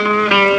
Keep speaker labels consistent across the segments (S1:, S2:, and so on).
S1: Música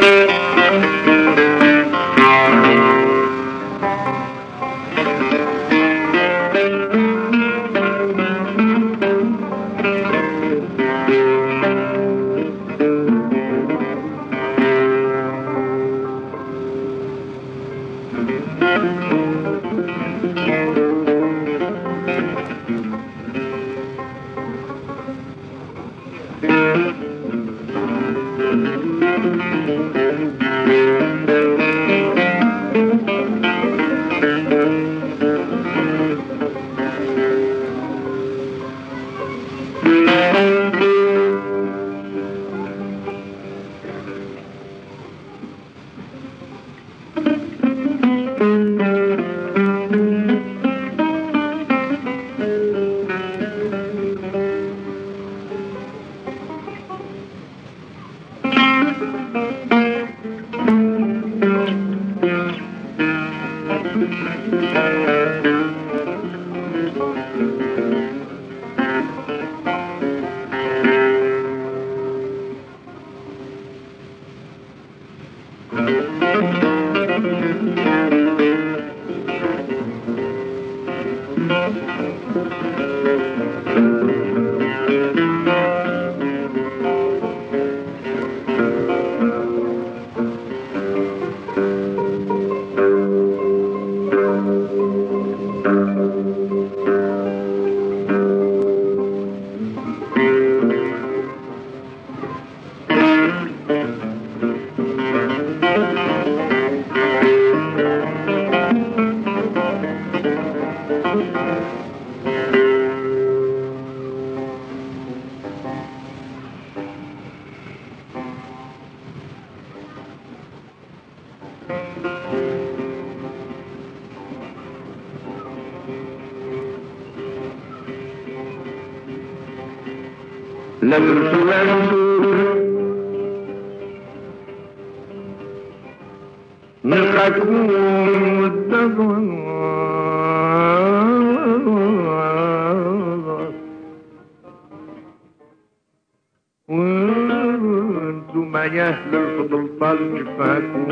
S1: لم تنسوا نلقاكم الدهر وأنتم الفضل جفاكم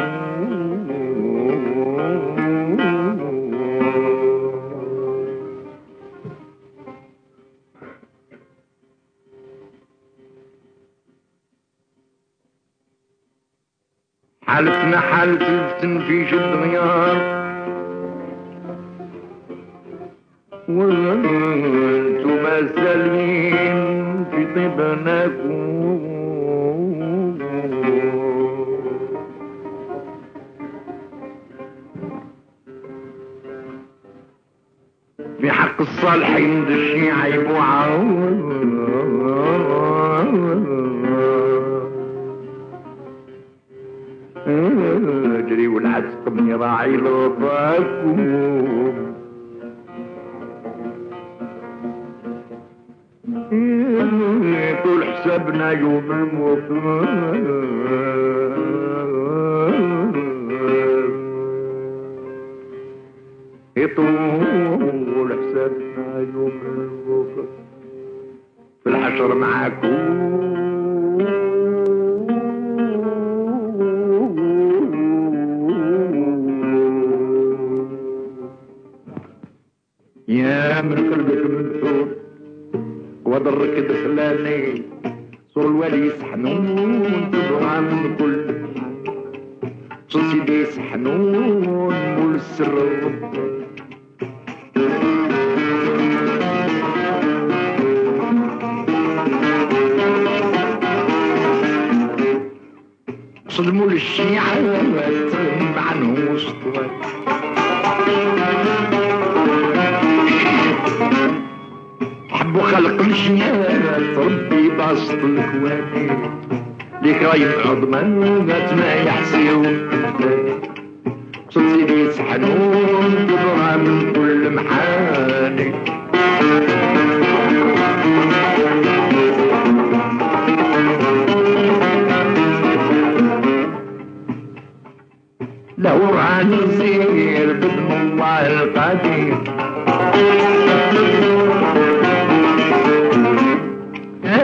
S1: حالتنا حالة التنفيش الدميار وأنتم سالمين في طبناكم في حق الصالحين دشي عيب وعون من راعي لطاكم طول حسابنا يوم يطول حسابنا يوم الموت في الحشر معاكم. يا من قلبك منثور وضرك دخلاني. صور الوالي يسحنون تبغى من كل سيدي يسحنون مول السر. صدموا للشيعة عنهم وسطوات خلق الشيات ربي باسط الكواتي ليك راي عظمان ما يحسيو صوت سيدي يسحنون تبغى من كل محاني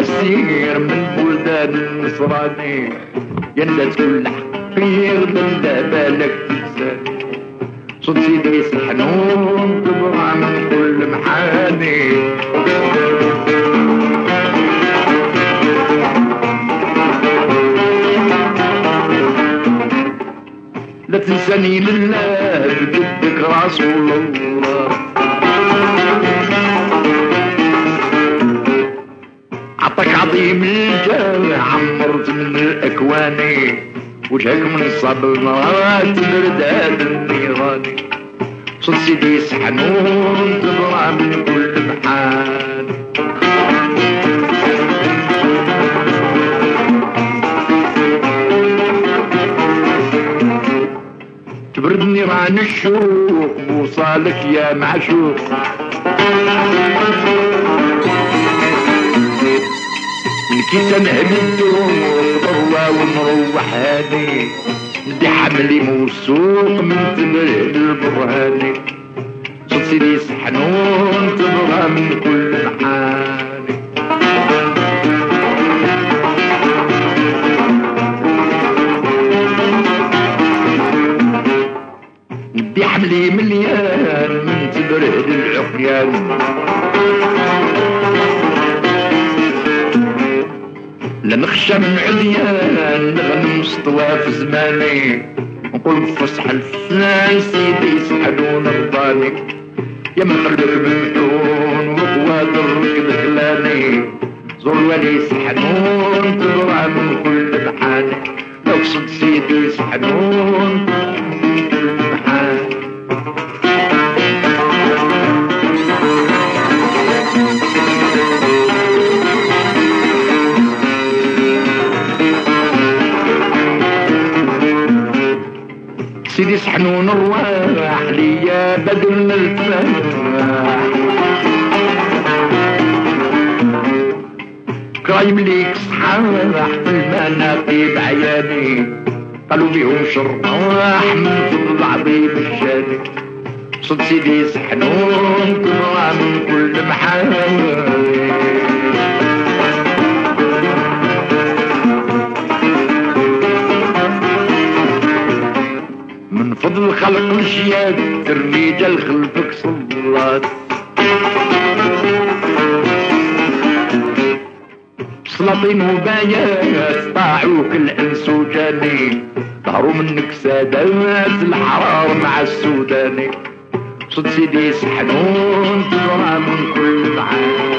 S1: أسير من بلدان النصراني يندس كل حقير من بالك تنساني صوت سيدي سحنون تبرع من كل محاني لا تنساني لله بجدك رسول الله. وجهك من الصبرات برداد النيراني صوت سيدي سحنون تبرع من كل محان تبرد نيران الشوق وصالك يا معشوق. كي نهب الدروب ضوا ونروح هادي. ندي حملي موسوق من تبره البرهاني. صوت سيدي سحنون لنخشى من عديان نغنم سطوى في زماني. نقول فصح الفنان سيدي يسحلون رضاني يا من قلبك مفتون وقوادرك دخلاني زور ولي يسحنون تضرع من كل محاني نقصد سيدي يسحنون سحنون الرواح ليا بدل الفلاح كرايم ليك صحاح في المناقب عياني. قالوا بيهم شرباح من فضل عظيم الشاني صد سيدي سحنون طلع من كل محاوي فضل خلق الشياد الرجال خلفك صلات سلاطين وبايات طاعوك الإنس وجاني ظهروا منك سادات الحرار مع السوداني. صد سيدي سحنون ترى من كل معاني.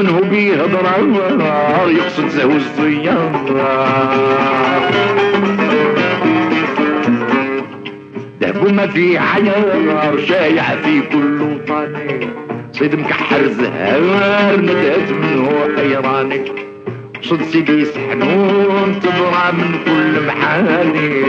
S1: يا من هو بيهضر يقصد زهو الزيارة دهب ما في عيار شايع في كل وطني صيد مكحر زهار ندهت منه حيراني صد سيدي سحنون تضرع من كل محاني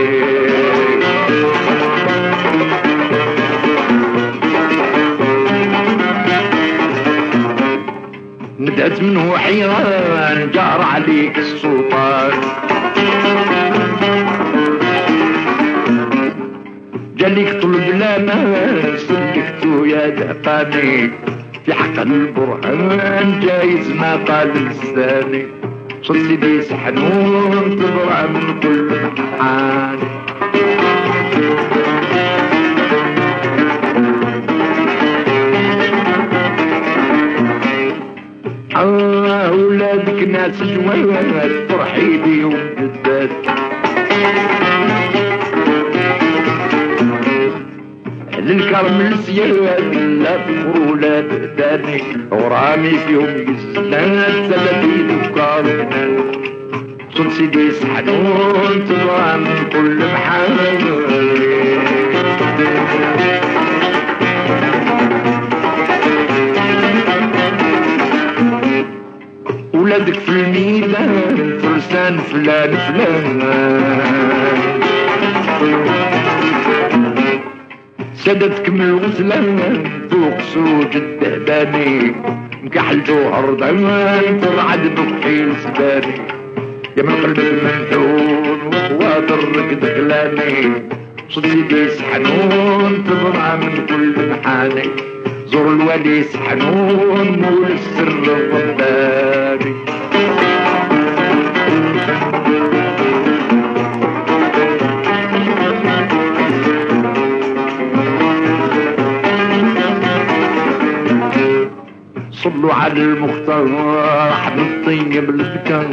S1: ندهت منه حيران جار عليك السلطان. جالك طلب لا ما سلكتو يا دهقاني في حق البرهان جايز ما قال لساني صد سيدي سحنون تضرع من كل محان آه ولادك ناس جوال فرحي بيهم بالذات أهل الكرم السياد لا تفروا لا تهداني ورامي فيهم يزنان ثلاثين وكار صد سيدي سحنون تضرع من كل محل ولادك في الميدان فرسان فلان فلان سدتك من الغزلان فوق سوج الدهباني مكحل جوهر ضمان ترعد بكحيل سباني. يا من قلبك منحون وخواطرك دخلاني. صديقي سحنون تضرع من كل محاني. زور الولي سحنون مول السر الرباني صلوا على المختار حبيب طيب الذكر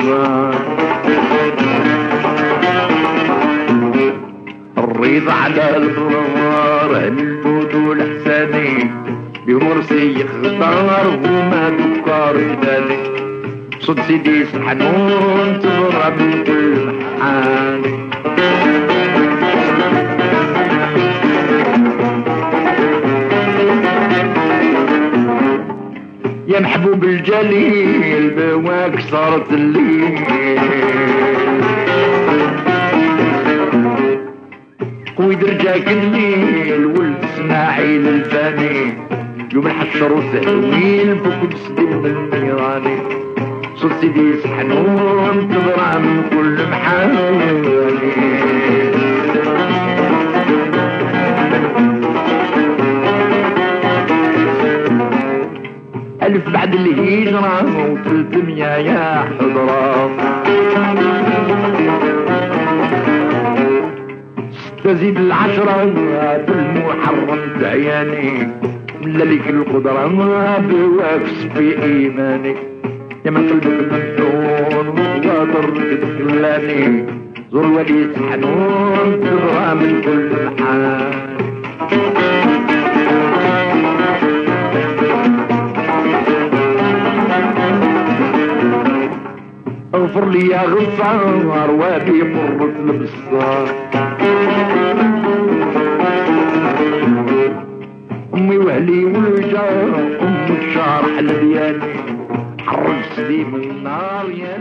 S1: الرضا على الغرار الجود والحساني بمرسي يختار وما بكار ذلك. صد سيدي سحنون من كل محاني يا محبوب الجليل بواك صارت الليل. ويدرجاك الليل ولد إسماعيل الفاني. يوم الحشر وسهويل بكل سدين من النيراني صوت سيدي سحنون تضرع من كل محاني بعد الهجرة وثلثمية يا حضرة. تزيد العشرة بالمحرم تعياني ملالك القدرة بواكس في إيماني. يا من قلبك مفتون وقادر تدخلاني زور وليد حنون تبغى من كل محال اغفر لي يا غفار وادي مرت البصار أمي واهلي والجار ام الشارح الدياني حرج سليم النار يا